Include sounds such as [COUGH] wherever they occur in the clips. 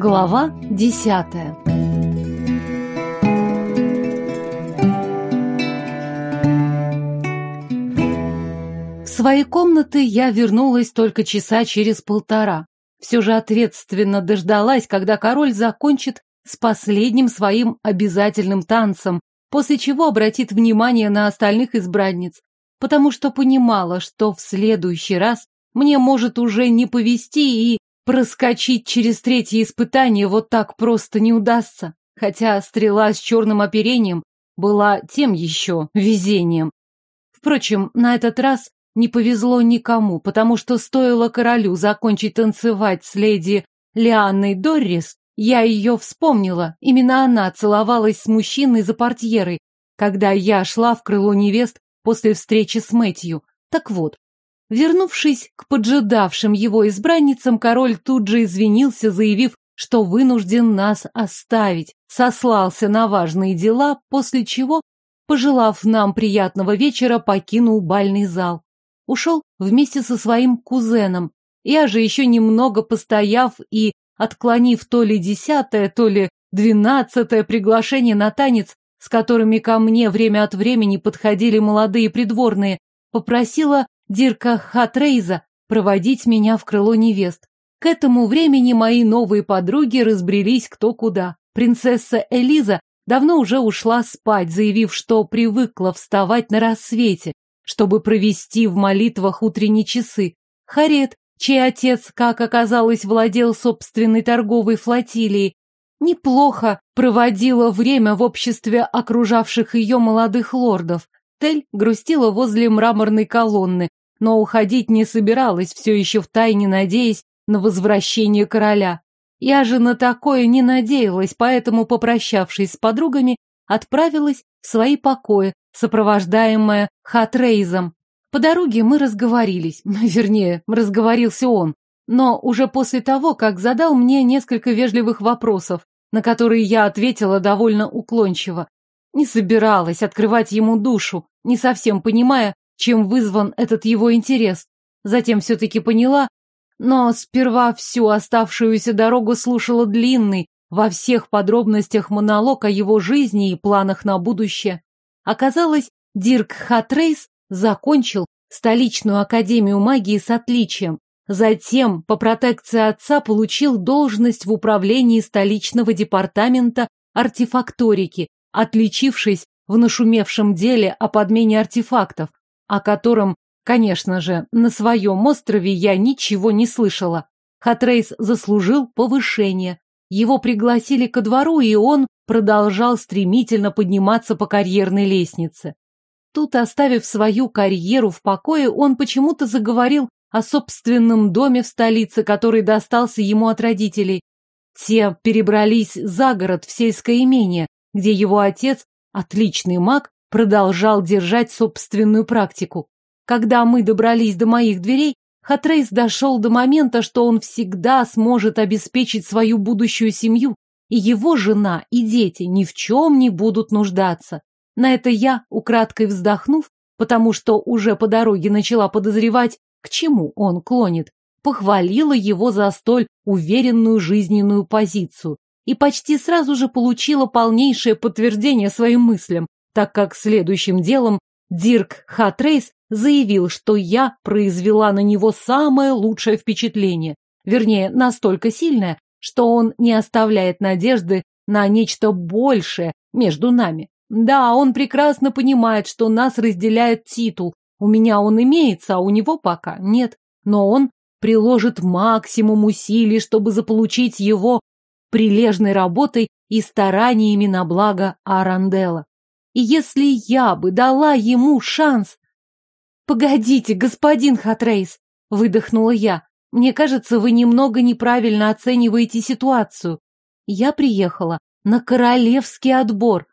Глава десятая В свои комнаты я вернулась только часа через полтора. Все же ответственно дождалась, когда король закончит с последним своим обязательным танцем, после чего обратит внимание на остальных избранниц, потому что понимала, что в следующий раз мне может уже не повезти и проскочить через третье испытание вот так просто не удастся, хотя стрела с черным оперением была тем еще везением. Впрочем, на этот раз не повезло никому, потому что стоило королю закончить танцевать с леди Лианной Доррис, я ее вспомнила. Именно она целовалась с мужчиной за портьерой, когда я шла в крыло невест после встречи с Мэтью. Так вот, вернувшись к поджидавшим его избранницам, король тут же извинился, заявив, что вынужден нас оставить, сослался на важные дела, после чего, пожелав нам приятного вечера, покинул бальный зал. Ушел вместе со своим кузеном. Я же еще немного постояв и отклонив то ли десятое, то ли двенадцатое приглашение на танец, с которыми ко мне время от времени подходили молодые придворные, попросила Дирка Хатрейза проводить меня в крыло невест. К этому времени мои новые подруги разбрелись кто куда. Принцесса Элиза давно уже ушла спать, заявив, что привыкла вставать на рассвете, чтобы провести в молитвах утренние часы. Харет чей отец, как оказалось, владел собственной торговой флотилией, неплохо проводила время в обществе окружавших ее молодых лордов. Тель грустила возле мраморной колонны, но уходить не собиралась, все еще втайне надеясь на возвращение короля. Я же на такое не надеялась, поэтому, попрощавшись с подругами, отправилась в свои покои, сопровождаемая Хатрейзом. По дороге мы разговорились, [LAUGHS] вернее, разговорился он, но уже после того, как задал мне несколько вежливых вопросов, на которые я ответила довольно уклончиво. Не собиралась открывать ему душу, не совсем понимая, чем вызван этот его интерес. Затем все-таки поняла, но сперва всю оставшуюся дорогу слушала длинный, во всех подробностях монолог о его жизни и планах на будущее. Оказалось, Дирк Хатрейс закончил столичную академию магии с отличием. Затем, по протекции отца, получил должность в управлении столичного департамента артефакторики, отличившись в нашумевшем деле о подмене артефактов, о котором, конечно же, на своем острове я ничего не слышала. Хатрейс заслужил повышение. Его пригласили ко двору, и он продолжал стремительно подниматься по карьерной лестнице. Тут, оставив свою карьеру в покое, он почему-то заговорил о собственном доме в столице, который достался ему от родителей. Те перебрались за город в сельское имение, где его отец, отличный маг, продолжал держать собственную практику. Когда мы добрались до моих дверей, Хатрейс дошел до момента, что он всегда сможет обеспечить свою будущую семью, и его жена и дети ни в чем не будут нуждаться. На это я, украдкой вздохнув, потому что уже по дороге начала подозревать, к чему он клонит, похвалила его за столь уверенную жизненную позицию и почти сразу же получила полнейшее подтверждение своим мыслям, так как следующим делом Дирк Хатрейс заявил, что я произвела на него самое лучшее впечатление, вернее, настолько сильное, что он не оставляет надежды на нечто большее между нами. Да, он прекрасно понимает, что нас разделяет титул. У меня он имеется, а у него пока нет. Но он приложит максимум усилий, чтобы заполучить его прилежной работой и стараниями на благо Аранделла. И если я бы дала ему шанс... Погодите, господин Хатрейс, выдохнула я. Мне кажется, вы немного неправильно оцениваете ситуацию. Я приехала на королевский отбор.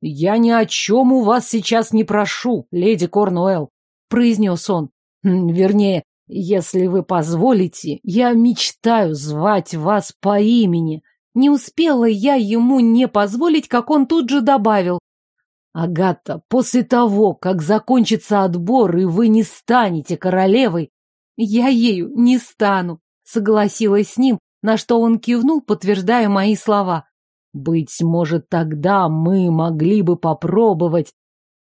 «Я ни о чем у вас сейчас не прошу, леди Корнуэлл», — произнес он. «Вернее, если вы позволите, я мечтаю звать вас по имени». Не успела я ему не позволить, как он тут же добавил. «Агата, после того, как закончится отбор, и вы не станете королевой...» «Я ею не стану», — согласилась с ним, на что он кивнул, подтверждая мои слова. Быть может, тогда мы могли бы попробовать.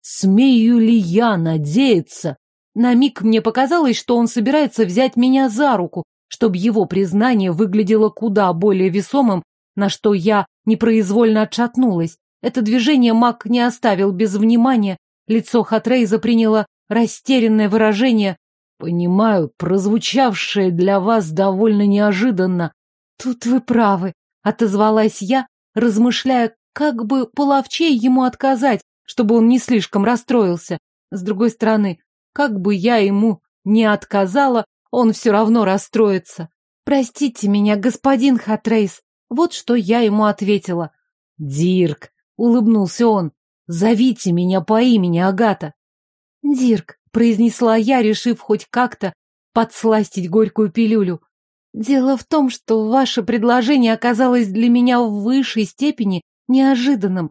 Смею ли я надеяться? На миг мне показалось, что он собирается взять меня за руку, чтобы его признание выглядело куда более весомым, на что я непроизвольно отшатнулась. Это движение маг не оставил без внимания. Лицо Хатрейза приняло растерянное выражение. «Понимаю, прозвучавшее для вас довольно неожиданно». «Тут вы правы», — отозвалась я, размышляя, как бы половчей ему отказать, чтобы он не слишком расстроился. С другой стороны, как бы я ему не отказала, он все равно расстроится. «Простите меня, господин Хатрейс», вот что я ему ответила. «Дирк», — улыбнулся он, — «зовите меня по имени Агата». «Дирк», — произнесла я, решив хоть как-то подсластить горькую пилюлю. «Дело в том, что ваше предложение оказалось для меня в высшей степени неожиданным.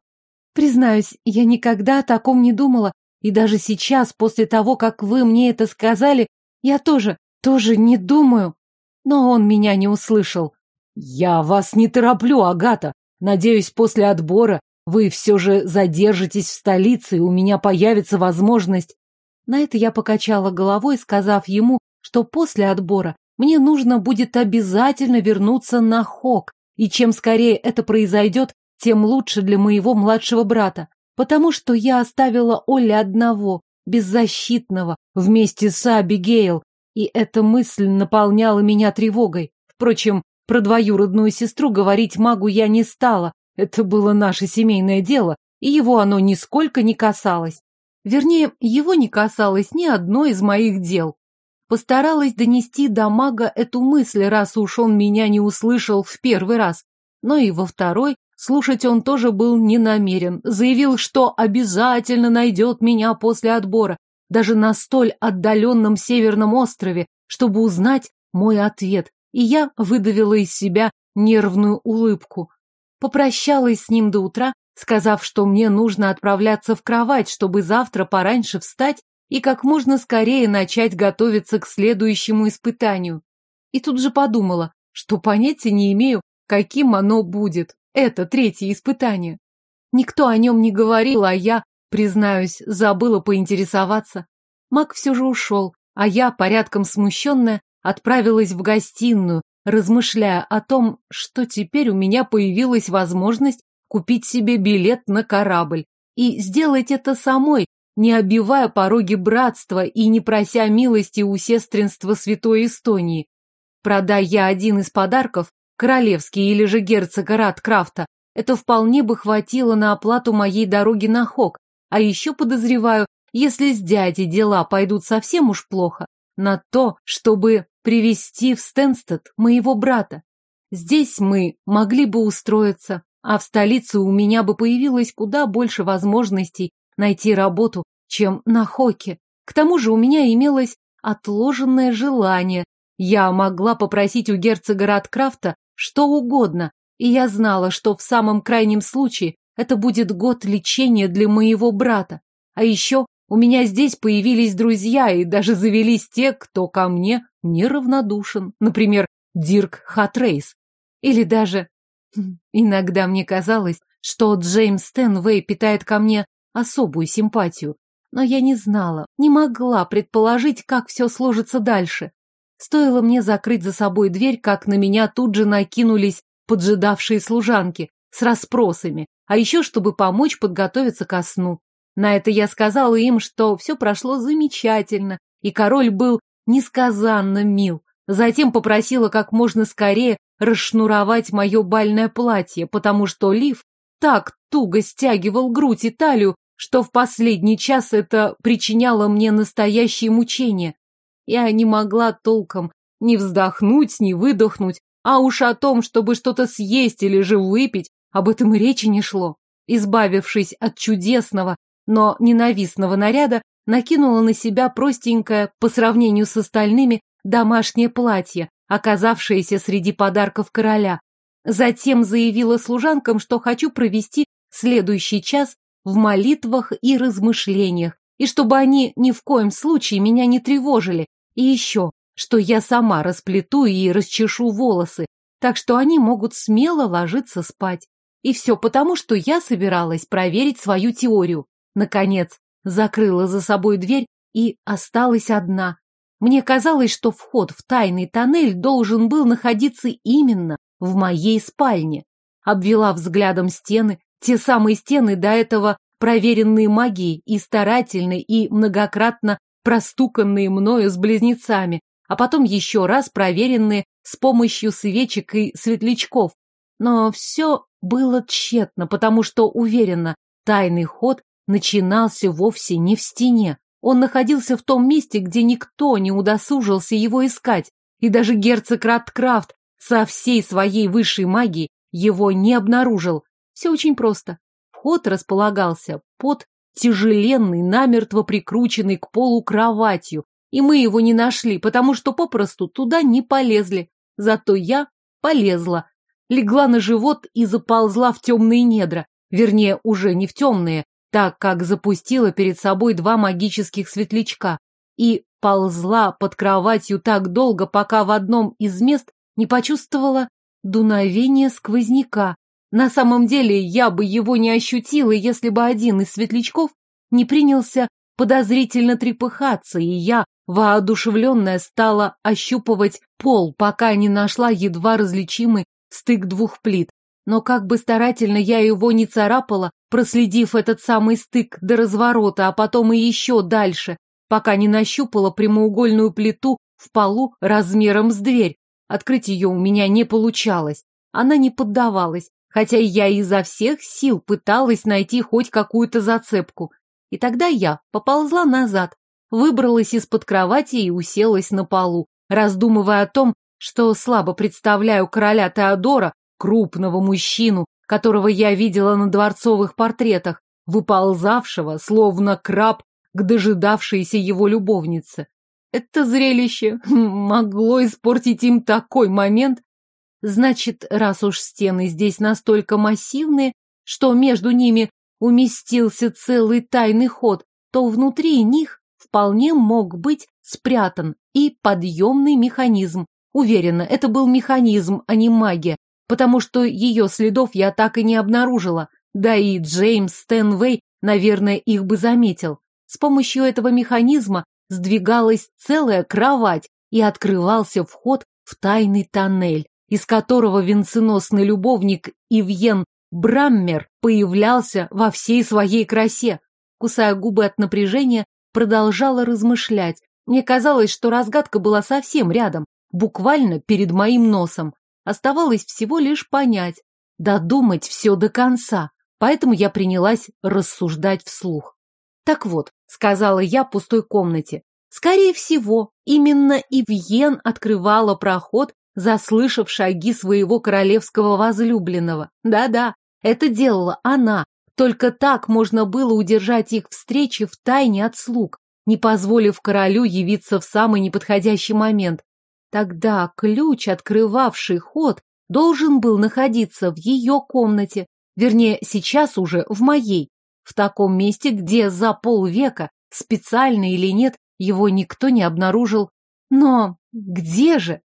Признаюсь, я никогда о таком не думала, и даже сейчас, после того, как вы мне это сказали, я тоже, тоже не думаю». Но он меня не услышал. «Я вас не тороплю, Агата. Надеюсь, после отбора вы все же задержитесь в столице, и у меня появится возможность...» На это я покачала головой, сказав ему, что после отбора мне нужно будет обязательно вернуться на Хок, и чем скорее это произойдет, тем лучше для моего младшего брата, потому что я оставила Оля одного, беззащитного, вместе с Абигейл, и эта мысль наполняла меня тревогой. Впрочем, про двоюродную сестру говорить магу я не стала. Это было наше семейное дело, и его оно нисколько не касалось. Вернее, его не касалось ни одно из моих дел. Постаралась донести до мага эту мысль, раз уж он меня не услышал в первый раз. Но и во второй слушать он тоже был не намерен. Заявил, что обязательно найдет меня после отбора, даже на столь отдаленном северном острове, чтобы узнать мой ответ и я выдавила из себя нервную улыбку. Попрощалась с ним до утра, сказав, что мне нужно отправляться в кровать, чтобы завтра пораньше встать и как можно скорее начать готовиться к следующему испытанию. И тут же подумала, что понятия не имею, каким оно будет, это третье испытание. Никто о нем не говорил, а я, признаюсь, забыла поинтересоваться. Мак все же ушел, а я, порядком смущенная, отправилась в гостиную, размышляя о том, что теперь у меня появилась возможность купить себе билет на корабль и сделать это самой, не обивая пороги братства и не прося милости у сестринства Святой Эстонии. Продай я один из подарков, королевский или же герцога Радкрафта, это вполне бы хватило на оплату моей дороги на Хок, а еще подозреваю, если с дядей дела пойдут совсем уж плохо, на то, чтобы привести в Стенстед моего брата. Здесь мы могли бы устроиться, а в столице у меня бы появилось куда больше возможностей найти работу, чем на Хоке. К тому же у меня имелось отложенное желание. Я могла попросить у герцога Радкрафта что угодно, и я знала, что в самом крайнем случае это будет год лечения для моего брата. А еще у меня здесь появились друзья и даже завелись те, кто ко мне неравнодушен. Например, Дирк Хатрейс. Или даже... Хм, иногда мне казалось, что Джеймс Стэнвей питает ко мне особую симпатию. Но я не знала, не могла предположить, как все сложится дальше. Стоило мне закрыть за собой дверь, как на меня тут же накинулись поджидавшие служанки с расспросами, а еще чтобы помочь подготовиться ко сну. На это я сказала им, что все прошло замечательно, и король был несказанно мил. Затем попросила как можно скорее расшнуровать мое бальное платье, потому что лиф так туго стягивал грудь и талию, что в последний час это причиняло мне настоящие мучения. Я не могла толком ни вздохнуть, ни выдохнуть, а уж о том, чтобы что-то съесть или же выпить, об этом и речи не шло. Избавившись от чудесного, но ненавистного наряда накинула на себя простенькое, по сравнению с остальными, домашнее платье, оказавшееся среди подарков короля. Затем заявила служанкам, что хочу провести следующий час в молитвах и размышлениях, и чтобы они ни в коем случае меня не тревожили, и еще, что я сама расплету и расчешу волосы, так что они могут смело ложиться спать. И все потому, что я собиралась проверить свою теорию. Наконец, закрыла за собой дверь и осталась одна. Мне казалось, что вход в тайный тоннель должен был находиться именно в моей спальне. Обвела взглядом стены, те самые стены до этого проверенные магией и старательные, и многократно простуканные мною с близнецами, а потом еще раз проверенные с помощью свечек и светлячков. Но все было тщетно, потому что, уверенно, тайный ход начинался вовсе не в стене. Он находился в том месте, где никто не удосужился его искать, и даже герцог Раткрафт со всей своей высшей магией его не обнаружил. Все очень просто. Вход располагался под тяжеленной, намертво прикрученной к полу кроватью, и мы его не нашли, потому что попросту туда не полезли. Зато я полезла, легла на живот и заползла в темные недра, вернее, уже не в темные, так как запустила перед собой два магических светлячка и ползла под кроватью так долго, пока в одном из мест не почувствовала дуновение сквозняка. На самом деле я бы его не ощутила, если бы один из светлячков не принялся подозрительно трепыхаться, и я, воодушевленная, стала ощупывать пол, пока не нашла едва различимый стык двух плит. Но как бы старательно я его не царапала, проследив этот самый стык до разворота, а потом и еще дальше, пока не нащупала прямоугольную плиту в полу размером с дверь. Открыть ее у меня не получалось. Она не поддавалась, хотя я изо всех сил пыталась найти хоть какую-то зацепку. И тогда я поползла назад, выбралась из-под кровати и уселась на полу, раздумывая о том, что слабо представляю короля Теодора, крупного мужчину, которого я видела на дворцовых портретах, выползавшего, словно краб, к дожидавшейся его любовнице. Это зрелище [LAUGHS] могло испортить им такой момент. Значит, раз уж стены здесь настолько массивные, что между ними уместился целый тайный ход, то внутри них вполне мог быть спрятан и подъемный механизм. Уверена, это был механизм, а не магия, потому что ее следов я так и не обнаружила. Да и Джеймс Стэнвей, наверное, их бы заметил. С помощью этого механизма сдвигалась целая кровать и открывался вход в тайный тоннель, из которого венценосный любовник Ивьен Браммер появлялся во всей своей красе. Кусая губы от напряжения, продолжала размышлять. Мне казалось, что разгадка была совсем рядом, буквально перед моим носом. Оставалось всего лишь понять, додумать все до конца, поэтому я принялась рассуждать вслух. Так вот, сказала я пустой комнате, скорее всего, именно Ивьен открывала проход, заслышав шаги своего королевского возлюбленного. Да-да, это делала она, только так можно было удержать их встречи в тайне от слуг, не позволив королю явиться в самый неподходящий момент. Тогда ключ, открывавший ход, должен был находиться в ее комнате, вернее, сейчас уже в моей в таком месте, где за полвека, специально или нет, его никто не обнаружил. Но где же?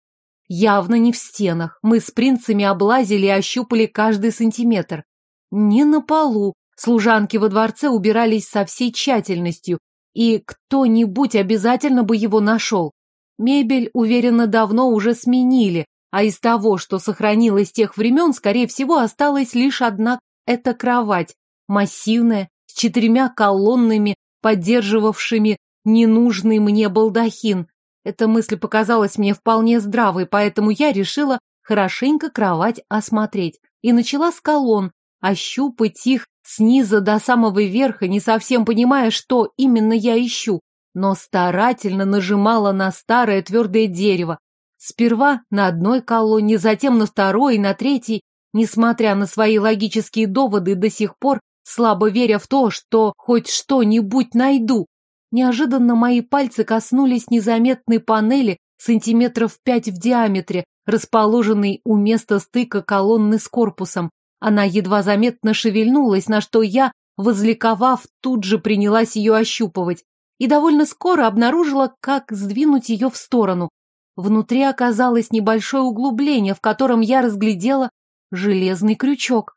Явно не в стенах. Мы с принцами облазили и ощупали каждый сантиметр. Не на полу. Служанки во дворце убирались со всей тщательностью, и кто-нибудь обязательно бы его нашел. Мебель, уверенно, давно уже сменили, а из того, что сохранилось тех времен, скорее всего, осталась лишь одна эта кровать, массивная, с четырьмя колоннами, поддерживавшими ненужный мне балдахин. Эта мысль показалась мне вполне здравой, поэтому я решила хорошенько кровать осмотреть. И начала с колонн, ощупать их снизу до самого верха, не совсем понимая, что именно я ищу, но старательно нажимала на старое твердое дерево. Сперва на одной колонне, затем на второй и на третьей, несмотря на свои логические доводы, до сих пор слабо веря в то, что хоть что-нибудь найду. Неожиданно мои пальцы коснулись незаметной панели сантиметров пять в диаметре, расположенной у места стыка колонны с корпусом. Она едва заметно шевельнулась, на что я, возликовав, тут же принялась ее ощупывать. И довольно скоро обнаружила, как сдвинуть ее в сторону. Внутри оказалось небольшое углубление, в котором я разглядела железный крючок.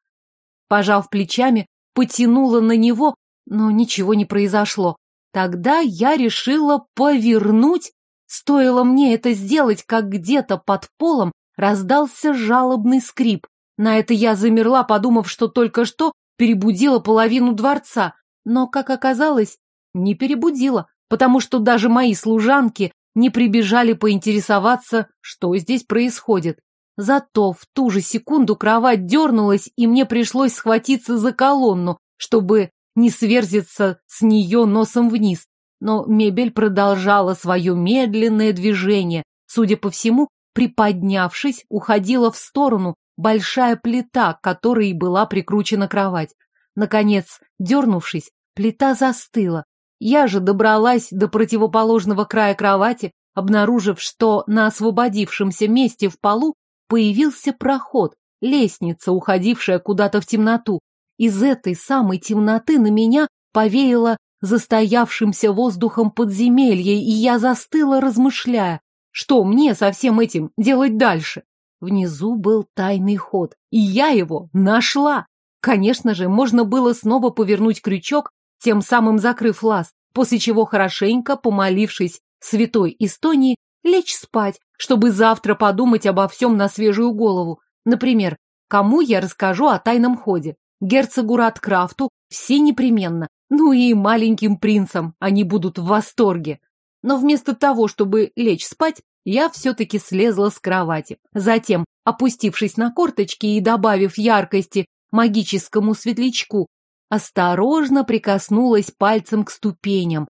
Пожав плечами, потянула на него, но ничего не произошло. Тогда я решила повернуть. Стоило мне это сделать, как где-то под полом раздался жалобный скрип. На это я замерла, подумав, что только что перебудила половину дворца. Но, как оказалось, не перебудила, потому что даже мои служанки не прибежали поинтересоваться, что здесь происходит. Зато в ту же секунду кровать дернулась, и мне пришлось схватиться за колонну, чтобы не сверзиться с нее носом вниз. Но мебель продолжала свое медленное движение. Судя по всему, приподнявшись, уходила в сторону большая плита, к которой была прикручена кровать. Наконец, дернувшись, плита застыла. Я же добралась до противоположного края кровати, обнаружив, что на освободившемся месте в полу появился проход, лестница, уходившая куда-то в темноту. Из этой самой темноты на меня повеяло застоявшимся воздухом подземелья, и я застыла, размышляя, что мне со всем этим делать дальше. Внизу был тайный ход, и я его нашла. Конечно же, можно было снова повернуть крючок, тем самым закрыв лаз, после чего хорошенько, помолившись святой Эстонии, лечь спать, чтобы завтра подумать обо всем на свежую голову. Например, кому я расскажу о тайном ходе? Герцогу Радкрафту все непременно, ну и маленьким принцам они будут в восторге. Но вместо того, чтобы лечь спать, я все-таки слезла с кровати. Затем, опустившись на корточки и добавив яркости магическому светлячку, осторожно прикоснулась пальцем к ступеням.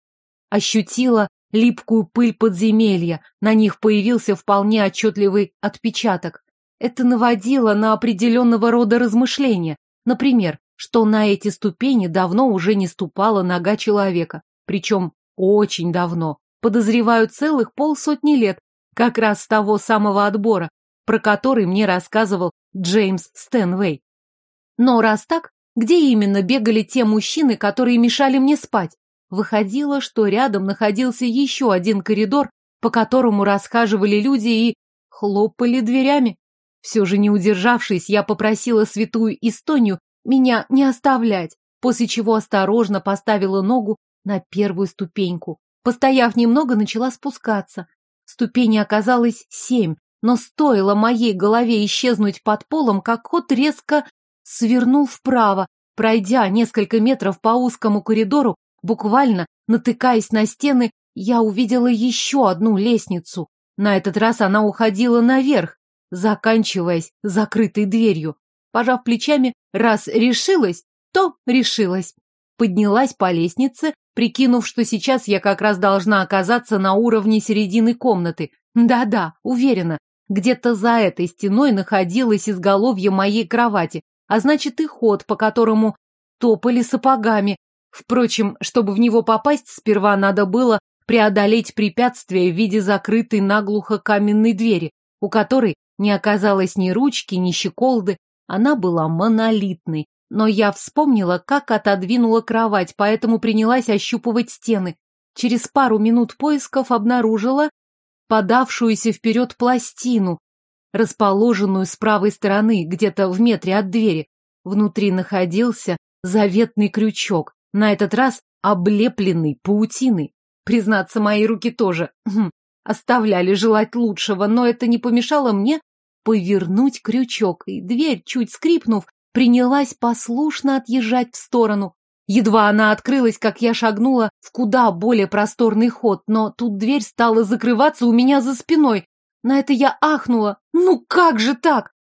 Ощутила липкую пыль подземелья, на них появился вполне отчетливый отпечаток. Это наводило на определенного рода размышления. Например, что на эти ступени давно уже не ступала нога человека, причем очень давно, подозреваю целых полсотни лет, как раз с того самого отбора, про который мне рассказывал Джеймс Стэнвей. Но раз так, где именно бегали те мужчины, которые мешали мне спать? Выходило, что рядом находился еще один коридор, по которому расхаживали люди и хлопали дверями. Все же не удержавшись, я попросила святую Эстонию меня не оставлять, после чего осторожно поставила ногу на первую ступеньку. Постояв немного, начала спускаться. Ступени оказалось семь, но стоило моей голове исчезнуть под полом, как кот резко свернул вправо, пройдя несколько метров по узкому коридору, буквально натыкаясь на стены, я увидела еще одну лестницу. На этот раз она уходила наверх, заканчиваясь закрытой дверью. Пожав плечами, раз решилась, то решилась. Поднялась по лестнице, прикинув, что сейчас я как раз должна оказаться на уровне середины комнаты. Да-да, уверена, где-то за этой стеной находилось изголовье моей кровати, а значит и ход, по которому топали сапогами. Впрочем, чтобы в него попасть, сперва надо было преодолеть препятствие в виде закрытой наглухо каменной двери, у которой не оказалось ни ручки, ни щеколды, она была монолитной. Но я вспомнила, как отодвинула кровать, поэтому принялась ощупывать стены. Через пару минут поисков обнаружила подавшуюся вперед пластину, расположенную с правой стороны, где-то в метре от двери. Внутри находился заветный крючок, на этот раз облепленный паутиной. Признаться, мои руки тоже хм, оставляли желать лучшего, но это не помешало мне повернуть крючок, и дверь, чуть скрипнув, принялась послушно отъезжать в сторону. Едва она открылась, как я шагнула в куда более просторный ход, но тут дверь стала закрываться у меня за спиной. На это я ахнула. Ну как же так?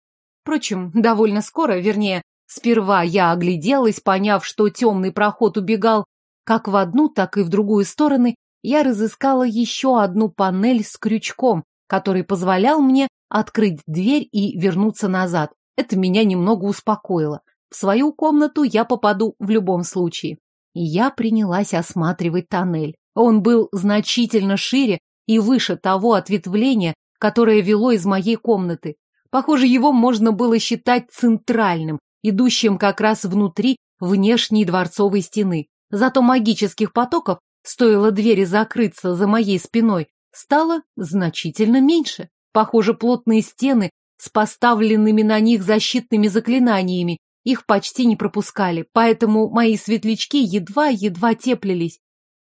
Впрочем, довольно скоро, вернее, сперва я огляделась, поняв, что темный проход убегал как в одну, так и в другую стороны, я разыскала еще одну панель с крючком, который позволял мне открыть дверь и вернуться назад. Это меня немного успокоило. В свою комнату я попаду в любом случае. И я принялась осматривать тоннель. Он был значительно шире и выше того ответвления, которое вело из моей комнаты. Похоже, его можно было считать центральным, идущим как раз внутри внешней дворцовой стены. Зато магических потоков, стоило двери закрыться за моей спиной, стало значительно меньше. Похоже, плотные стены с поставленными на них защитными заклинаниями их почти не пропускали, поэтому мои светлячки едва-едва теплились.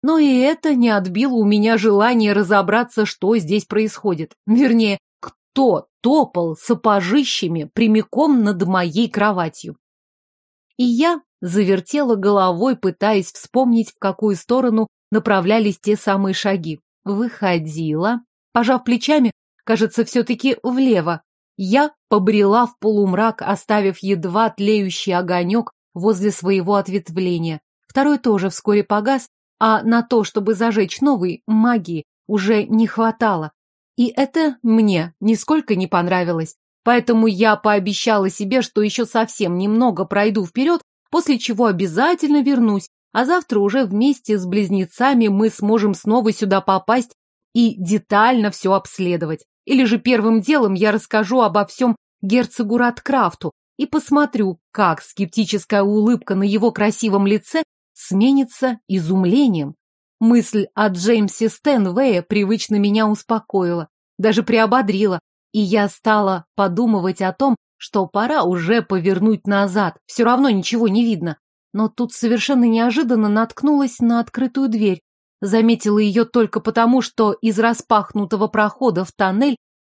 Но и это не отбило у меня желание разобраться, что здесь происходит. Вернее, кто топал сапожищами прямиком над моей кроватью. И я завертела головой, пытаясь вспомнить, в какую сторону направлялись те самые шаги. Выходила, пожав плечами, кажется, все-таки влево. Я побрела в полумрак, оставив едва тлеющий огонек возле своего ответвления. Второй тоже вскоре погас, а на то, чтобы зажечь новый, магии уже не хватало. И это мне нисколько не понравилось. Поэтому я пообещала себе, что еще совсем немного пройду вперед, после чего обязательно вернусь, а завтра уже вместе с близнецами мы сможем снова сюда попасть и детально все обследовать. Или же первым делом я расскажу обо всем герцогу Радкрафту и посмотрю, как скептическая улыбка на его красивом лице сменится изумлением. Мысль о Джеймсе Стэнвее привычно меня успокоила, даже приободрила, и я стала подумывать о том, что пора уже повернуть назад, все равно ничего не видно. Но тут совершенно неожиданно наткнулась на открытую дверь. Заметила ее только потому, что из распахнутого прохода в тоннель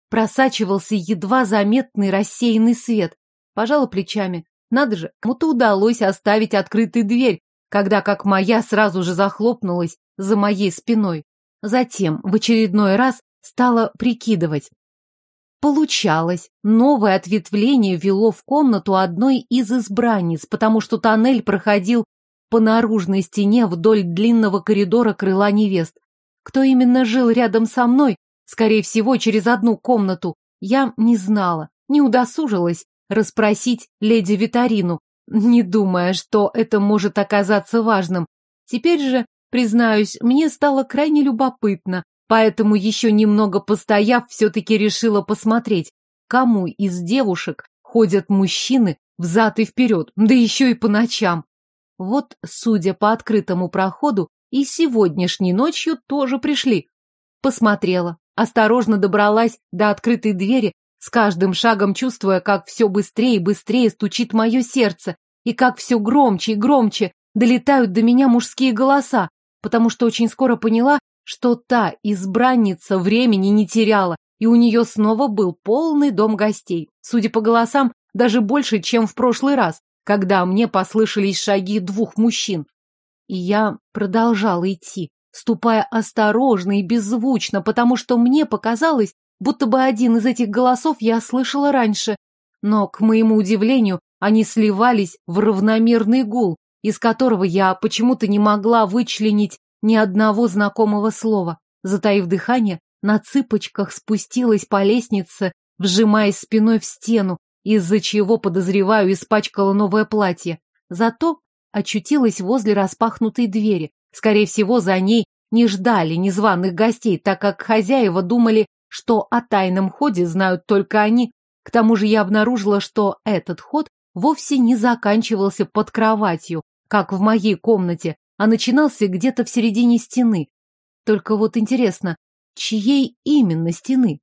просачивался едва заметный рассеянный свет. Пожала плечами. Надо же, кому-то удалось оставить открытой дверь, когда как моя сразу же захлопнулась за моей спиной. Затем в очередной раз стала прикидывать. Получалось, новое ответвление вело в комнату одной из избранниц, потому что тоннель проходил по наружной стене вдоль длинного коридора крыла невест. Кто именно жил рядом со мной, скорее всего, через одну комнату, я не знала, не удосужилась расспросить леди Витарину, не думая, что это может оказаться важным. Теперь же, признаюсь, мне стало крайне любопытно, поэтому еще немного постояв, все-таки решила посмотреть, кому из девушек ходят мужчины взад и вперед, да еще и по ночам. Вот, судя по открытому проходу, и сегодняшней ночью тоже пришли. Посмотрела, осторожно добралась до открытой двери, с каждым шагом чувствуя, как все быстрее и быстрее стучит мое сердце, и как все громче и громче долетают до меня мужские голоса, потому что очень скоро поняла, что та избранница времени не теряла, и у нее снова был полный дом гостей. Судя по голосам, даже больше, чем в прошлый раз когда мне послышались шаги двух мужчин. И я продолжала идти, ступая осторожно и беззвучно, потому что мне показалось, будто бы один из этих голосов я слышала раньше. Но, к моему удивлению, они сливались в равномерный гул, из которого я почему-то не могла вычленить ни одного знакомого слова. Затаив дыхание, на цыпочках спустилась по лестнице, вжимаясь спиной в стену, из-за чего, подозреваю, испачкала новое платье. Зато очутилась возле распахнутой двери. Скорее всего, за ней не ждали незваных гостей, так как хозяева думали, что о тайном ходе знают только они. К тому же я обнаружила, что этот ход вовсе не заканчивался под кроватью, как в моей комнате, а начинался где-то в середине стены. Только вот интересно, чьей именно стены?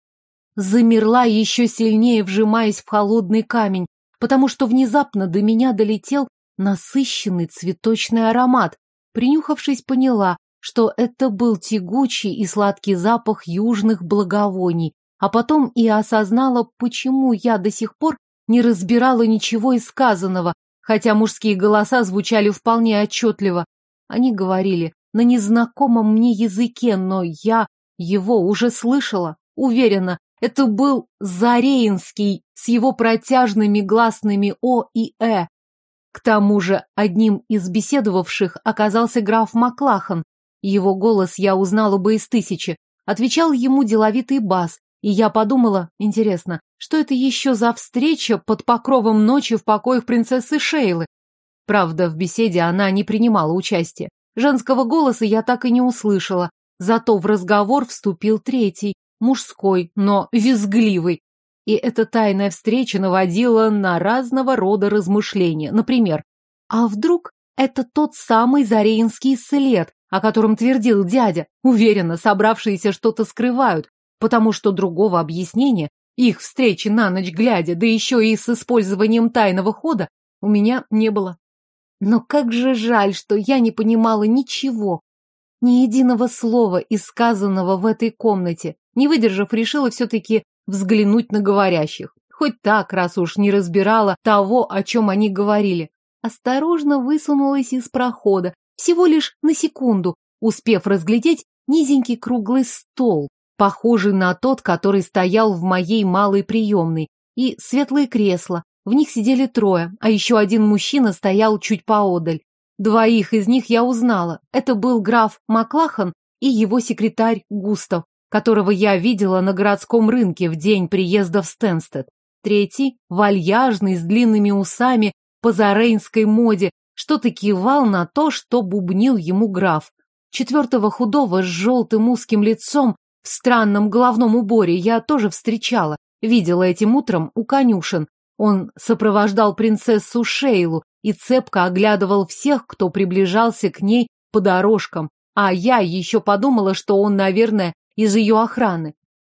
замерла еще сильнее, вжимаясь в холодный камень, потому что внезапно до меня долетел насыщенный цветочный аромат. Принюхавшись, поняла, что это был тягучий и сладкий запах южных благовоний, а потом и осознала, почему я до сих пор не разбирала ничего из сказанного, хотя мужские голоса звучали вполне отчетливо. Они говорили на незнакомом мне языке, но я его уже слышала, уверена, это был Зареинский с его протяжными гласными О и Э. К тому же одним из беседовавших оказался граф Маклахан. Его голос я узнала бы из тысячи. Отвечал ему деловитый бас, и я подумала, интересно, что это еще за встреча под покровом ночи в покоях принцессы Шейлы? Правда, в беседе она не принимала участия. Женского голоса я так и не услышала, зато в разговор вступил третий, мужской, но визгливый. И эта тайная встреча наводила на разного рода размышления. Например, а вдруг это тот самый Зарейнский след, о котором твердил дядя. Уверенно, собравшиеся что-то скрывают, потому что другого объяснения их встречи на ночь глядя, да еще и с использованием тайного хода, у меня не было. Но как же жаль, что я не понимала ничего, ни единого слова из сказанного в этой комнате. Не выдержав, решила все-таки взглянуть на говорящих. Хоть так, раз уж не разбирала того, о чем они говорили. Осторожно высунулась из прохода, всего лишь на секунду, успев разглядеть низенький круглый стол, похожий на тот, который стоял в моей малой приемной, и светлые кресла. В них сидели трое, а еще один мужчина стоял чуть поодаль. Двоих из них я узнала. Это был граф Маклахан и его секретарь Густав, которого я видела на городском рынке в день приезда в Стенстед. Третий, вальяжный, с длинными усами, по зарейнской моде, что-то кивал на то, что бубнил ему граф. Четвертого худого с желтым узким лицом в странном головном уборе я тоже встречала, видела этим утром у конюшен. Он сопровождал принцессу Шейлу и цепко оглядывал всех, кто приближался к ней по дорожкам, а я еще подумала, что он, наверное, из ее охраны.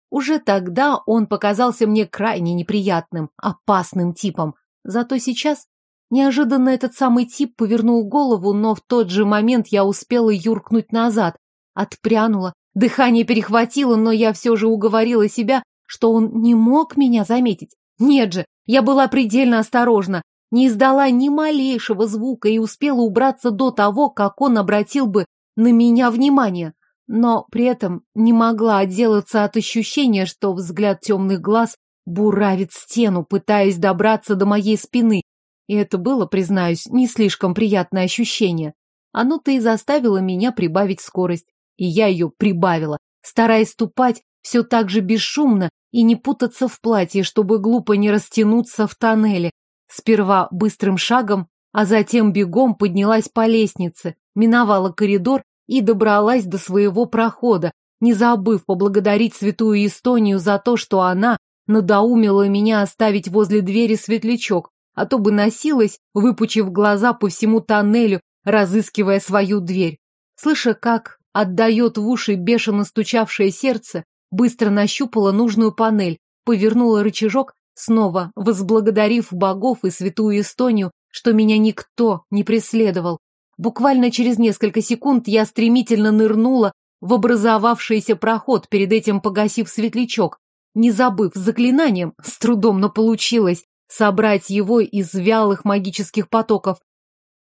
Уже тогда он показался мне крайне неприятным, опасным типом. Зато сейчас неожиданно этот самый тип повернул голову, но в тот же момент я успела юркнуть назад, отпрянула, дыхание перехватило, но я все же уговорила себя, что он не мог меня заметить. Нет же, я была предельно осторожна, не издала ни малейшего звука и успела убраться до того, как он обратил бы на меня внимание но при этом не могла отделаться от ощущения, что взгляд темных глаз буравит стену, пытаясь добраться до моей спины. И это было, признаюсь, не слишком приятное ощущение. Оно-то и заставило меня прибавить скорость. И я ее прибавила, стараясь ступать все так же бесшумно и не путаться в платье, чтобы глупо не растянуться в тоннеле. Сперва быстрым шагом, а затем бегом поднялась по лестнице, миновала коридор и добралась до своего прохода, не забыв поблагодарить святую Эстонию за то, что она надоумила меня оставить возле двери светлячок, а то бы носилась, выпучив глаза по всему тоннелю, разыскивая свою дверь. Слыша, как отдает в уши бешено стучавшее сердце, быстро нащупала нужную панель, повернула рычажок, снова возблагодарив богов и святую Эстонию, что меня никто не преследовал, Буквально через несколько секунд я стремительно нырнула в образовавшийся проход, перед этим погасив светлячок, не забыв заклинанием, с трудом, но получилось, собрать его из вялых магических потоков,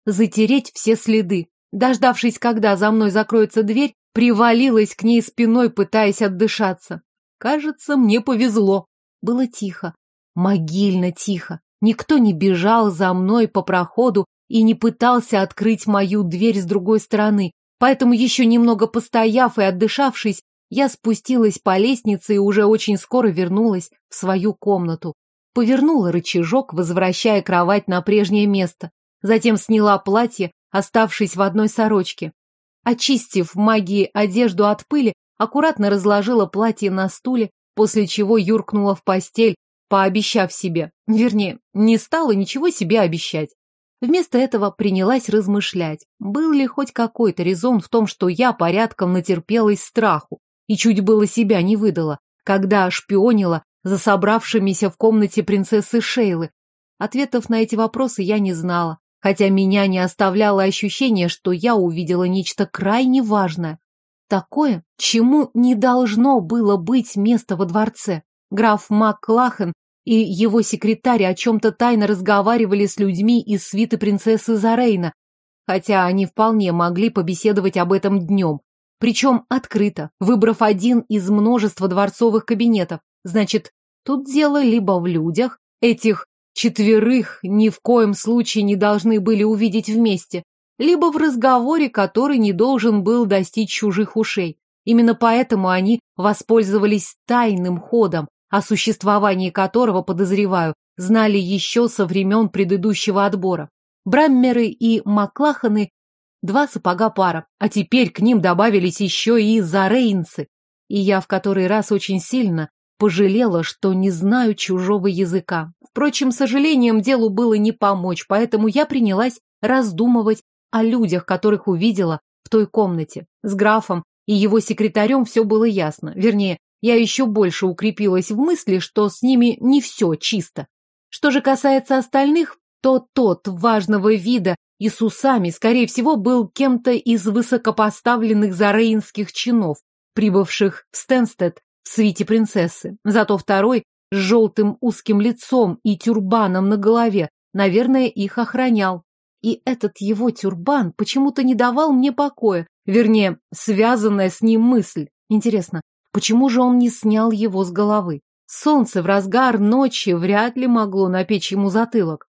затереть все следы. Дождавшись, когда за мной закроется дверь, привалилась к ней спиной, пытаясь отдышаться. Кажется, мне повезло. Было тихо, могильно тихо. Никто не бежал за мной по проходу, и не пытался открыть мою дверь с другой стороны, поэтому еще немного постояв и отдышавшись, я спустилась по лестнице и уже очень скоро вернулась в свою комнату. Повернула рычажок, возвращая кровать на прежнее место. Затем сняла платье, оставшись в одной сорочке. Очистив магией одежду от пыли, аккуратно разложила платье на стуле, после чего юркнула в постель, пообещав себе. Вернее, не стала ничего себе обещать. Вместо этого принялась размышлять, был ли хоть какой-то резон в том, что я порядком натерпелась страху и чуть было себя не выдала, когда шпионила за собравшимися в комнате принцессы Шейлы. Ответов на эти вопросы я не знала, хотя меня не оставляло ощущение, что я увидела нечто крайне важное. Такое, чему не должно было быть места во дворце. Граф Макклахен и его секретарь о чем-то тайно разговаривали с людьми из свиты принцессы Зарейна, хотя они вполне могли побеседовать об этом днем. Причем открыто, выбрав один из множества дворцовых кабинетов. Значит, тут дело либо в людях, этих четверых ни в коем случае не должны были увидеть вместе, либо в разговоре, который не должен был достичь чужих ушей. Именно поэтому они воспользовались тайным ходом, о существовании которого, подозреваю, знали еще со времен предыдущего отбора. Браммеры и Маклаханы – два сапога пара, а теперь к ним добавились еще и зарейнцы. И я в который раз очень сильно пожалела, что не знаю чужого языка. Впрочем, сожалением делу было не помочь, поэтому я принялась раздумывать о людях, которых увидела в той комнате. С графом и его секретарем все было ясно. Вернее, я еще больше укрепилась в мысли, что с ними не все чисто. Что же касается остальных, то тот важного вида и с усами, скорее всего, был кем-то из высокопоставленных зарейнских чинов, прибывших в Стенстед в свите принцессы. Зато второй с желтым узким лицом и тюрбаном на голове, наверное, их охранял. И этот его тюрбан почему-то не давал мне покоя, вернее, связанная с ним мысль. Интересно, почему же он не снял его с головы? Солнце в разгар ночи вряд ли могло напечь ему затылок.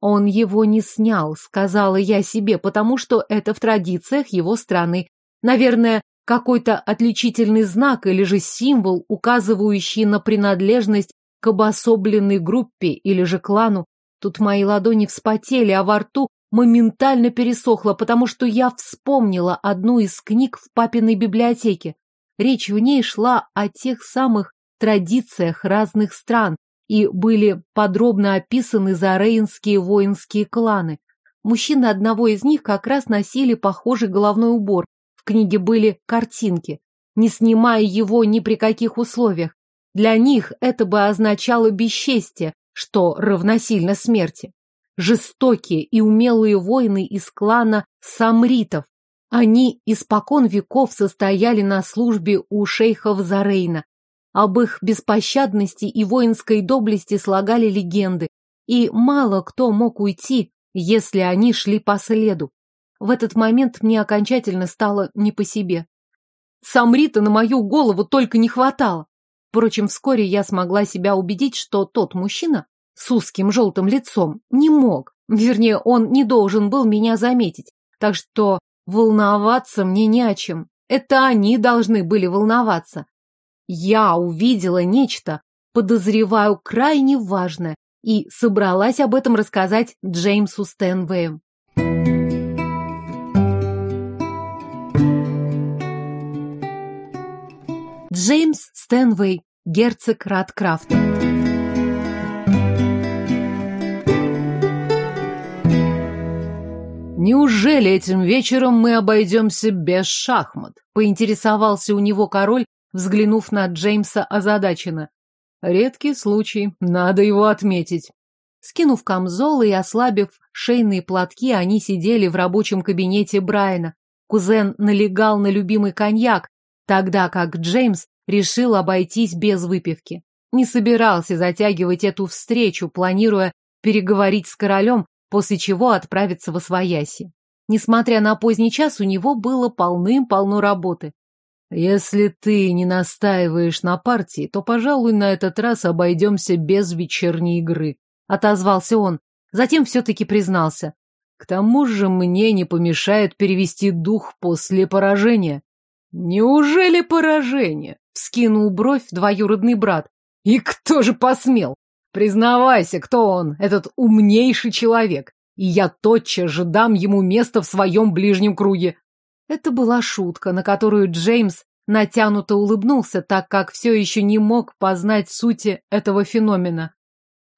Он его не снял, сказала я себе, потому что это в традициях его страны. Наверное, какой-то отличительный знак или же символ, указывающий на принадлежность к обособленной группе или же клану. Тут мои ладони вспотели, а во рту моментально пересохло, потому что я вспомнила одну из книг в папиной библиотеке. Речь в ней шла о тех самых традициях разных стран, и были подробно описаны зарейнские воинские кланы. Мужчины одного из них как раз носили похожий головной убор, в книге были картинки, не снимая его ни при каких условиях. Для них это бы означало бесчестие, что равносильно смерти. Жестокие и умелые воины из клана самритов. Они испокон веков состояли на службе у шейхов Зарейна. Об их беспощадности и воинской доблести слагали легенды, и мало кто мог уйти, если они шли по следу. В этот момент мне окончательно стало не по себе. Самрита на мою голову только не хватало. Впрочем, вскоре я смогла себя убедить, что тот мужчина с узким желтым лицом не мог, вернее, он не должен был меня заметить, так что волноваться мне не о чем. Это они должны были волноваться. Я увидела нечто, подозреваю, крайне важное, и собралась об этом рассказать Джеймсу Стэнвею. Джеймс Стэнвей, герцог Радкрафт. «Неужели этим вечером мы обойдемся без шахмат?» — поинтересовался у него король, взглянув на Джеймса озадаченно. «Редкий случай, надо его отметить». Скинув камзол и ослабив шейные платки, они сидели в рабочем кабинете Брайана. Кузен налегал на любимый коньяк, тогда как Джеймс решил обойтись без выпивки. Не собирался затягивать эту встречу, планируя переговорить с королем, после чего отправиться в Освояси. Несмотря на поздний час, у него было полным-полно работы. «Если ты не настаиваешь на партии, то, пожалуй, на этот раз обойдемся без вечерней игры», — отозвался он. Затем все-таки признался. «К тому же мне не помешает перевести дух после поражения». «Неужели поражение?» — вскинул бровь двоюродный брат. «И кто же посмел? Признавайся, кто он, этот умнейший человек, и я тотчас же дам ему место в своем ближнем круге». Это была шутка, на которую Джеймс натянуто улыбнулся, так как все еще не мог познать сути этого феномена.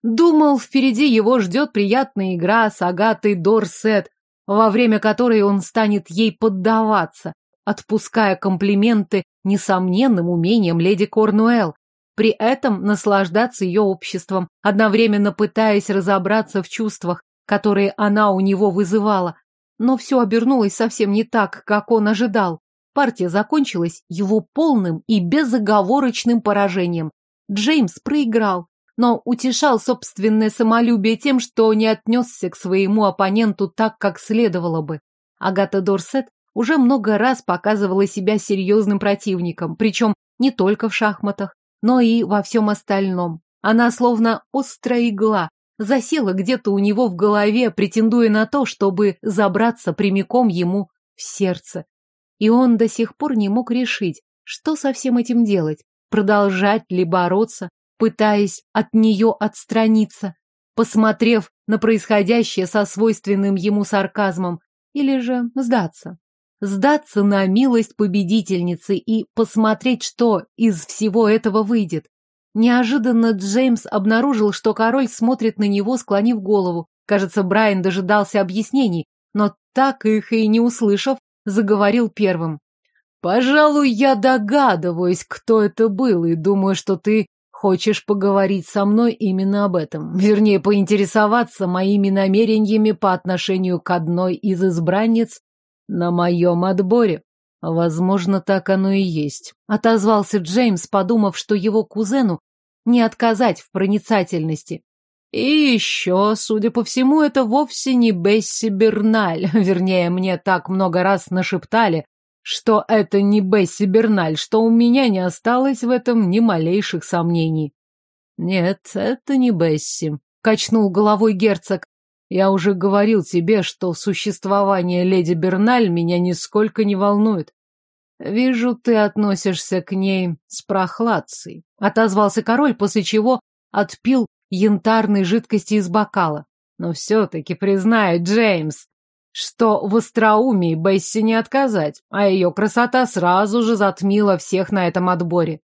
Думал, впереди его ждет приятная игра с Агатой Дорсет, во время которой он станет ей поддаваться, отпуская комплименты несомненным умением леди Корнуэлл, при этом наслаждаться ее обществом, одновременно пытаясь разобраться в чувствах, которые она у него вызывала. Но все обернулось совсем не так, как он ожидал. Партия закончилась его полным и безоговорочным поражением. Джеймс проиграл, но утешал собственное самолюбие тем, что не отнесся к своему оппоненту так, как следовало бы. Агата Дорсет уже много раз показывала себя серьезным противником, причем не только в шахматах, но и во всем остальном. Она словно острая игла, засела где-то у него в голове, претендуя на то, чтобы забраться прямиком ему в сердце. И он до сих пор не мог решить, что со всем этим делать, продолжать ли бороться, пытаясь от нее отстраниться, посмотрев на происходящее со свойственным ему сарказмом, или же сдаться сдаться на милость победительницы и посмотреть, что из всего этого выйдет. Неожиданно Джеймс обнаружил, что король смотрит на него, склонив голову. Кажется, Брайан дожидался объяснений, но так их и не услышав, заговорил первым. Пожалуй, я догадываюсь, кто это был, и думаю, что ты хочешь поговорить со мной именно об этом. Вернее, поинтересоваться моими намерениями по отношению к одной из избранниц на моем отборе. Возможно, так оно и есть. Отозвался Джеймс, подумав, что его кузену не отказать в проницательности. И еще, судя по всему, это вовсе не Бесси Берналь. [LAUGHS] Вернее, мне так много раз нашептали, что это не Бесси Берналь, что у меня не осталось в этом ни малейших сомнений. Нет, это не Бесси, качнул головой герцог. Я уже говорил тебе, что существование леди Берналь меня нисколько не волнует. Вижу, ты относишься к ней с прохладцей, отозвался король, после чего отпил янтарной жидкости из бокала. Но все-таки признаю, Джеймс, что в остроумии Бесси не отказать, а ее красота сразу же затмила всех на этом отборе.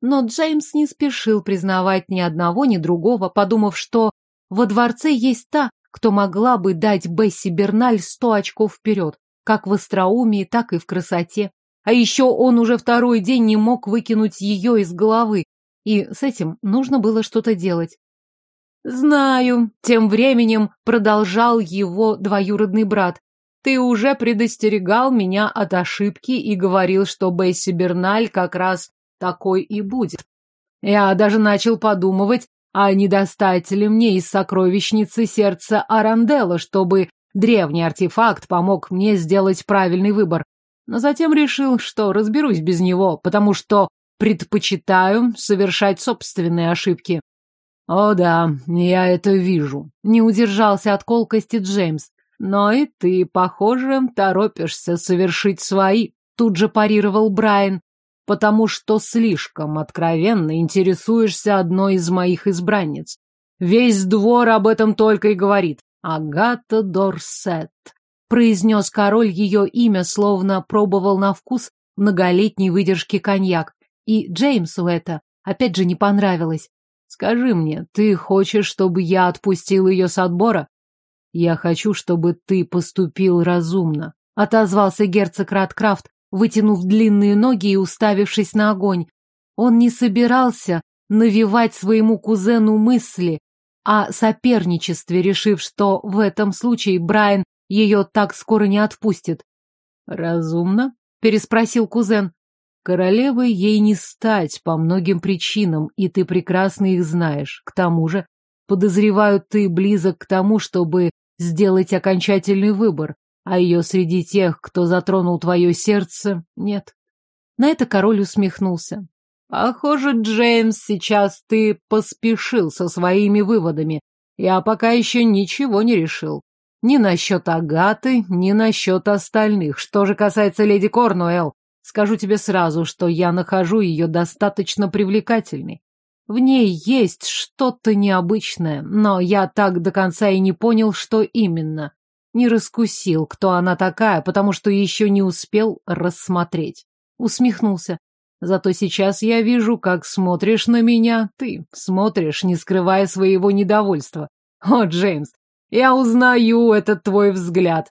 Но Джеймс не спешил признавать ни одного, ни другого, подумав, что во дворце есть та, кто могла бы дать Бесси Берналь сто очков вперед, как в остроумии, так и в красоте. А еще он уже второй день не мог выкинуть ее из головы, и с этим нужно было что-то делать. «Знаю», — тем временем продолжал его двоюродный брат. «Ты уже предостерегал меня от ошибки и говорил, что Бесси Берналь как раз такой и будет. Я даже начал подумывать, а не достать ли мне из сокровищницы сердца Аранделла, чтобы древний артефакт помог мне сделать правильный выбор. Но затем решил, что разберусь без него, потому что предпочитаю совершать собственные ошибки. «О да, я это вижу», — не удержался от колкости Джеймс. «Но и ты, похоже, торопишься совершить свои», — тут же парировал Брайан, «потому что слишком откровенно интересуешься одной из моих избранниц. Весь двор об этом только и говорит. Агата Дорсет», — произнес король ее имя, словно пробовал на вкус многолетней выдержки коньяк. И Джеймсу это опять же не понравилось. Скажи мне, ты хочешь, чтобы я отпустил ее с отбора? Я хочу, чтобы ты поступил разумно, отозвался герцог Радкрафт, вытянув длинные ноги и уставившись на огонь. Он не собирался навевать своему кузену мысли о соперничестве, решив, что в этом случае Брайан ее так скоро не отпустит. «Разумно?» — переспросил кузен. Королевой ей не стать по многим причинам, и ты прекрасно их знаешь. К тому же, подозреваю, ты близок к тому, чтобы сделать окончательный выбор, а ее среди тех, кто затронул твое сердце, нет. На это король усмехнулся. Похоже, Джеймс, сейчас ты поспешил со своими выводами. Я пока еще ничего не решил. Ни насчет Агаты, ни насчет остальных. Что же касается леди Корнуэлл, Скажу тебе сразу, что я нахожу ее достаточно привлекательной. В ней есть что-то необычное, но я так до конца и не понял, что именно. Не раскусил, кто она такая, потому что еще не успел рассмотреть. Усмехнулся. Зато сейчас я вижу, как смотришь на меня ты. Смотришь, не скрывая своего недовольства. О, Джеймс, я узнаю этот твой взгляд.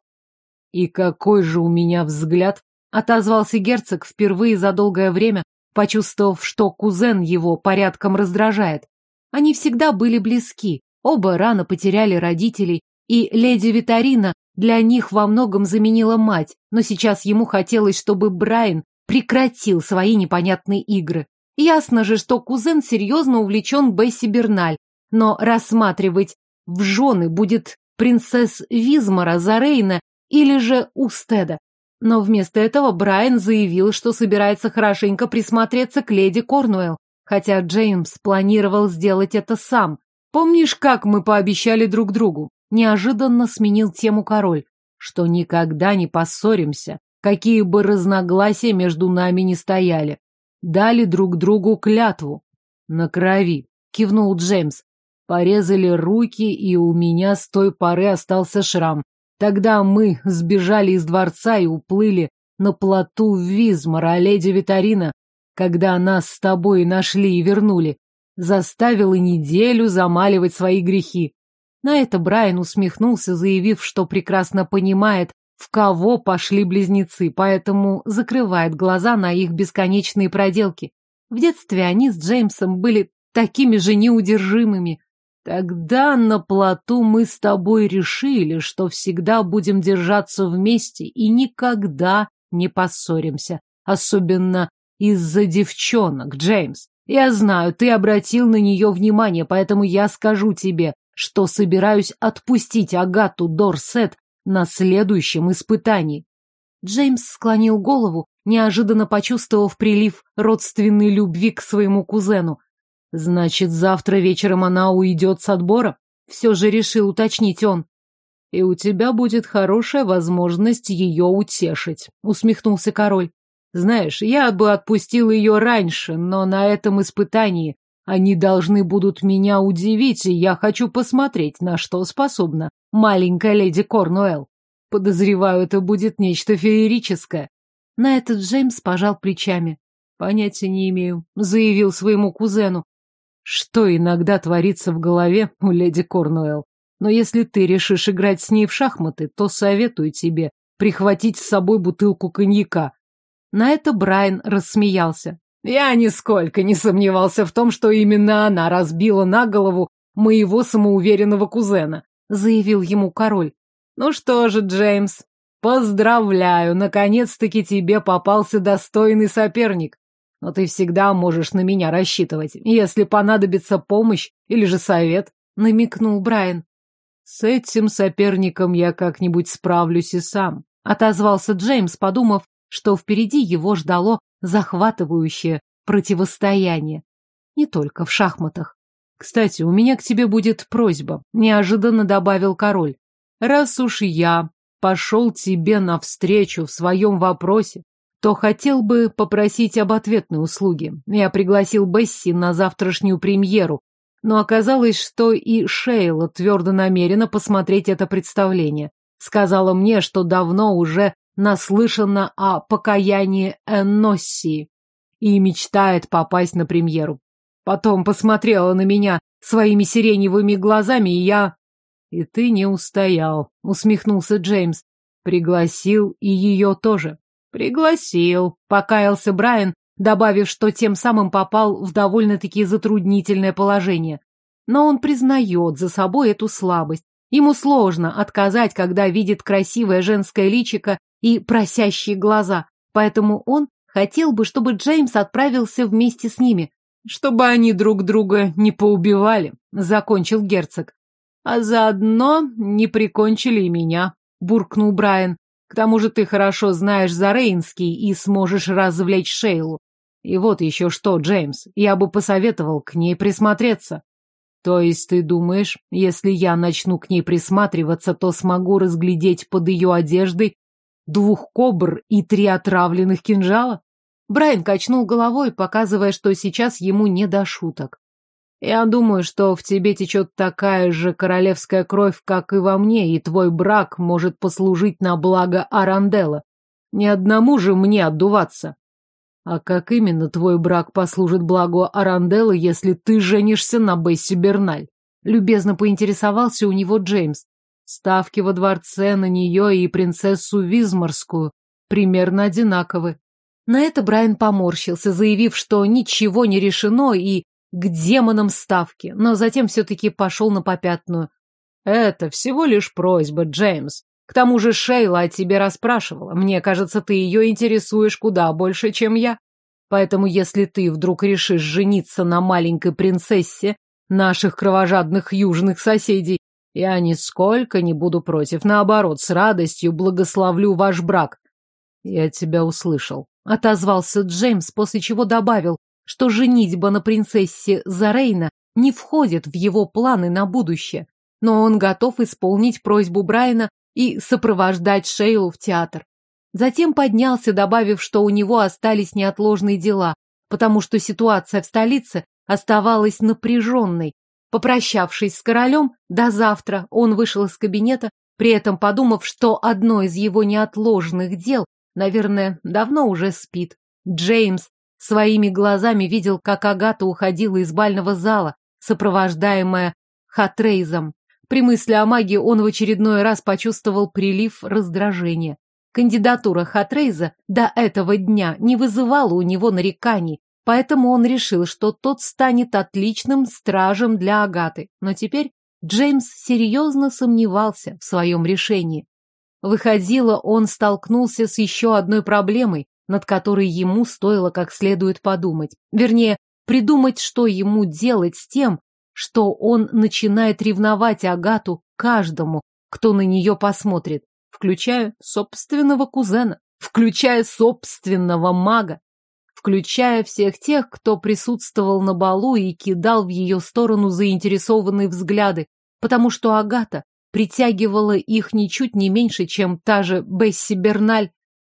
И какой же у меня взгляд? Отозвался герцог впервые за долгое время, почувствовав, что кузен его порядком раздражает. Они всегда были близки, оба рано потеряли родителей, и леди Витарина для них во многом заменила мать, но сейчас ему хотелось, чтобы Брайан прекратил свои непонятные игры. Ясно же, что кузен серьезно увлечен Бесси Берналь, но рассматривать в жены будет принцесс Визмара, Зарейна или же Устеда. Но вместо этого Брайан заявил, что собирается хорошенько присмотреться к леди Корнуэлл, хотя Джеймс планировал сделать это сам. Помнишь, как мы пообещали друг другу? Неожиданно сменил тему король, что никогда не поссоримся, какие бы разногласия между нами ни стояли. Дали друг другу клятву. На крови, кивнул Джеймс. Порезали руки, и у меня с той поры остался шрам. Тогда мы сбежали из дворца и уплыли на плоту в Визмар, а леди Витарина, когда нас с тобой нашли и вернули, заставила неделю замаливать свои грехи. На это Брайан усмехнулся, заявив, что прекрасно понимает в кого пошли близнецы, поэтому закрывает глаза на их бесконечные проделки. В детстве они с Джеймсом были такими же неудержимыми. Тогда на плоту мы с тобой решили, что всегда будем держаться вместе и никогда не поссоримся. Особенно из-за девчонок, Джеймс. Я знаю, ты обратил на нее внимание, поэтому я скажу тебе, что собираюсь отпустить Агату Дорсет на следующем испытании. Джеймс склонил голову, неожиданно почувствовав прилив родственной любви к своему кузену. Значит, завтра вечером она уйдет с отбора? Все же решил уточнить он. И у тебя будет хорошая возможность ее утешить, усмехнулся король. Знаешь, я бы отпустил ее раньше, но на этом испытании они должны будут меня удивить, и я хочу посмотреть, на что способна маленькая леди Корнуэлл. Подозреваю, это будет нечто феерическое. На этот Джеймс пожал плечами. Понятия не имею, заявил своему кузену. Что иногда творится в голове у леди Корнуэлл. Но если ты решишь играть с ней в шахматы, то советую тебе прихватить с собой бутылку коньяка. На это Брайан рассмеялся. Я нисколько не сомневался в том, что именно она разбила на голову моего самоуверенного кузена, заявил ему король. Ну что же, Джеймс, поздравляю, наконец-таки тебе попался достойный соперник. Но ты всегда можешь на меня рассчитывать, если понадобится помощь или же совет, намекнул Брайан. С этим соперником я как-нибудь справлюсь и сам, отозвался Джеймс, подумав, что впереди его ждало захватывающее противостояние. Не только в шахматах. Кстати, у меня к тебе будет просьба, неожиданно добавил король. Раз уж я пошел тебе навстречу в своем вопросе, то хотел бы попросить об ответной услуге. Я пригласил Бесси на завтрашнюю премьеру, но оказалось, что и Шейла твердо намерена посмотреть это представление. Сказала мне, что давно уже наслышана о покаянии Энноссии и мечтает попасть на премьеру. Потом посмотрела на меня своими сиреневыми глазами, и я... И ты не устоял, усмехнулся Джеймс. Пригласил и ее тоже. Пригласил, покаялся Брайан, добавив, что тем самым попал в довольно-таки затруднительное положение. Но он признает за собой эту слабость. Ему сложно отказать, когда видит красивое женское личико и просящие глаза, поэтому он хотел бы, чтобы Джеймс отправился вместе с ними, чтобы они друг друга не поубивали, закончил герцог. А заодно не прикончили и меня, буркнул Брайан. К тому же ты хорошо знаешь Зарейнский и сможешь развлечь Шейлу. И вот еще что, Джеймс, я бы посоветовал к ней присмотреться. То есть ты думаешь, если я начну к ней присматриваться, то смогу разглядеть под ее одеждой двух кобр и три отравленных кинжала? Брайан качнул головой, показывая, что сейчас ему не до шуток. Я думаю, что в тебе течет такая же королевская кровь, как и во мне, и твой брак может послужить на благо Аранделла. Ни одному же мне отдуваться. А как именно твой брак послужит благу Аранделла, если ты женишься на Бесси Берналь? Любезно поинтересовался у него Джеймс. Ставки во дворце на нее и принцессу Визморскую примерно одинаковы. На это Брайан поморщился, заявив, что ничего не решено и к демонам ставки, но затем все-таки пошел на попятную. Это всего лишь просьба, Джеймс. К тому же Шейла о тебе расспрашивала. Мне кажется, ты ее интересуешь куда больше, чем я. Поэтому если ты вдруг решишь жениться на маленькой принцессе наших кровожадных южных соседей, я нисколько не буду против. Наоборот, с радостью благословлю ваш брак. Я тебя услышал. Отозвался Джеймс, после чего добавил, что женитьба на принцессе Зарейна не входит в его планы на будущее. Но он готов исполнить просьбу Брайана и сопровождать Шейлу в театр. Затем поднялся, добавив, что у него остались неотложные дела, потому что ситуация в столице оставалась напряженной, Попрощавшись с королем, до завтра он вышел из кабинета, при этом подумав, что одно из его неотложных дел, наверное, давно уже спит. Джеймс своими глазами видел, как Агата уходила из бального зала, сопровождаемая Хатрейзом. При мысли о магии он в очередной раз почувствовал прилив раздражения. Кандидатура Хатрейза до этого дня не вызывала у него нареканий, поэтому он решил, что тот станет отличным стражем для Агаты. Но теперь Джеймс серьезно сомневался в своем решении. Выходило, он столкнулся с еще одной проблемой, над которой ему стоило как следует подумать. Вернее, придумать, что ему делать с тем, что он начинает ревновать Агату каждому, кто на нее посмотрит, включая собственного кузена, включая собственного мага, включая всех тех, кто присутствовал на балу и кидал в ее сторону заинтересованные взгляды, потому что Агата притягивала их ничуть не меньше, чем та же Бесси Берналь.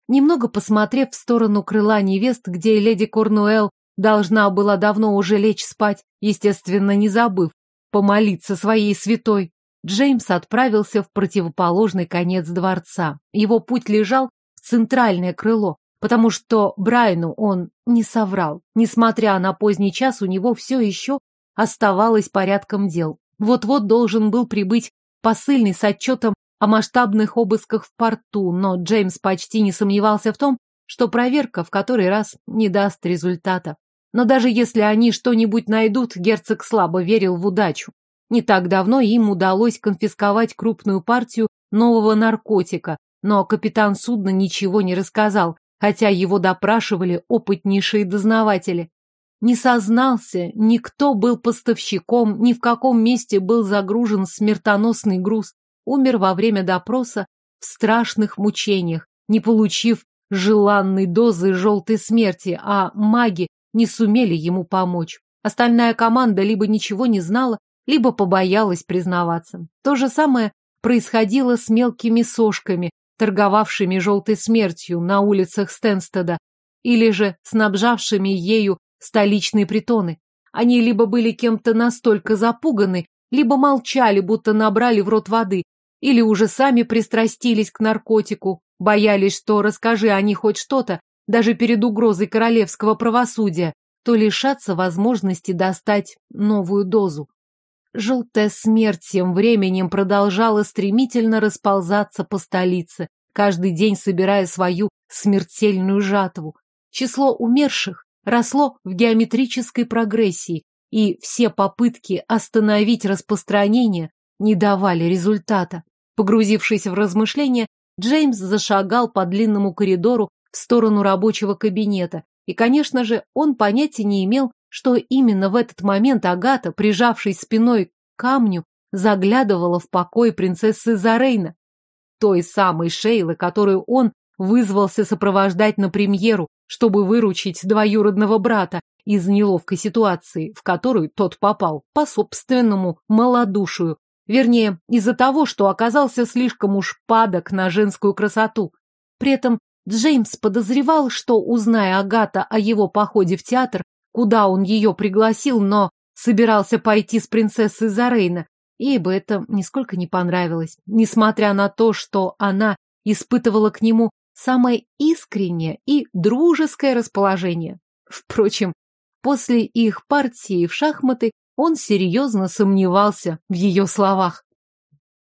Немного посмотрев в сторону крыла невест, где леди Корнуэлл должна была давно уже лечь спать, естественно, не забыв помолиться своей святой, Джеймс отправился в противоположный конец дворца. Его путь лежал в центральное крыло, потому что Брайну он не соврал. Несмотря на поздний час, у него все еще оставалось порядком дел. Вот-вот должен был прибыть посыльный с отчетом о масштабных обысках в порту, но Джеймс почти не сомневался в том, что проверка в который раз не даст результата. Но даже если они что-нибудь найдут, герцог слабо верил в удачу. Не так давно им удалось конфисковать крупную партию нового наркотика, но капитан судна ничего не рассказал, хотя его допрашивали опытнейшие дознаватели. Не сознался, никто был поставщиком, ни в каком месте был загружен смертоносный груз. Умер во время допроса в страшных мучениях, не получив желанной дозы желтой смерти, а маги не сумели ему помочь. Остальная команда либо ничего не знала, либо побоялась признаваться. То же самое происходило с мелкими сошками, торговавшими желтой смертью на улицах Стенстеда, или же снабжавшими ею столичные притоны. Они либо были кем-то настолько запуганы, либо молчали, будто набрали в рот воды, или уже сами пристрастились к наркотику, боялись, что расскажи они хоть что-то, даже перед угрозой королевского правосудия, то лишатся возможности достать новую дозу. Желтая смерть тем временем продолжала стремительно расползаться по столице, каждый день собирая свою смертельную жатву. Число умерших росло в геометрической прогрессии, и все попытки остановить распространение не давали результата. Погрузившись в размышления, Джеймс зашагал по длинному коридору в сторону рабочего кабинета, и, конечно же, он понятия не имел, что именно в этот момент Агата, прижавшись спиной к камню, заглядывала в покой принцессы Зарейна, той самой Шейлы, которую он вызвался сопровождать на премьеру, чтобы выручить двоюродного брата из неловкой ситуации, в которую тот попал по собственному малодушию, вернее, из-за того, что оказался слишком уж падок на женскую красоту. При этом Джеймс подозревал, что, узная Агата о его походе в театр, куда он ее пригласил, но собирался пойти с принцессой Зарейна, ей бы это нисколько не понравилось, несмотря на то, что она испытывала к нему самое искреннее и дружеское расположение. Впрочем, после их партии в шахматы он серьезно сомневался в ее словах.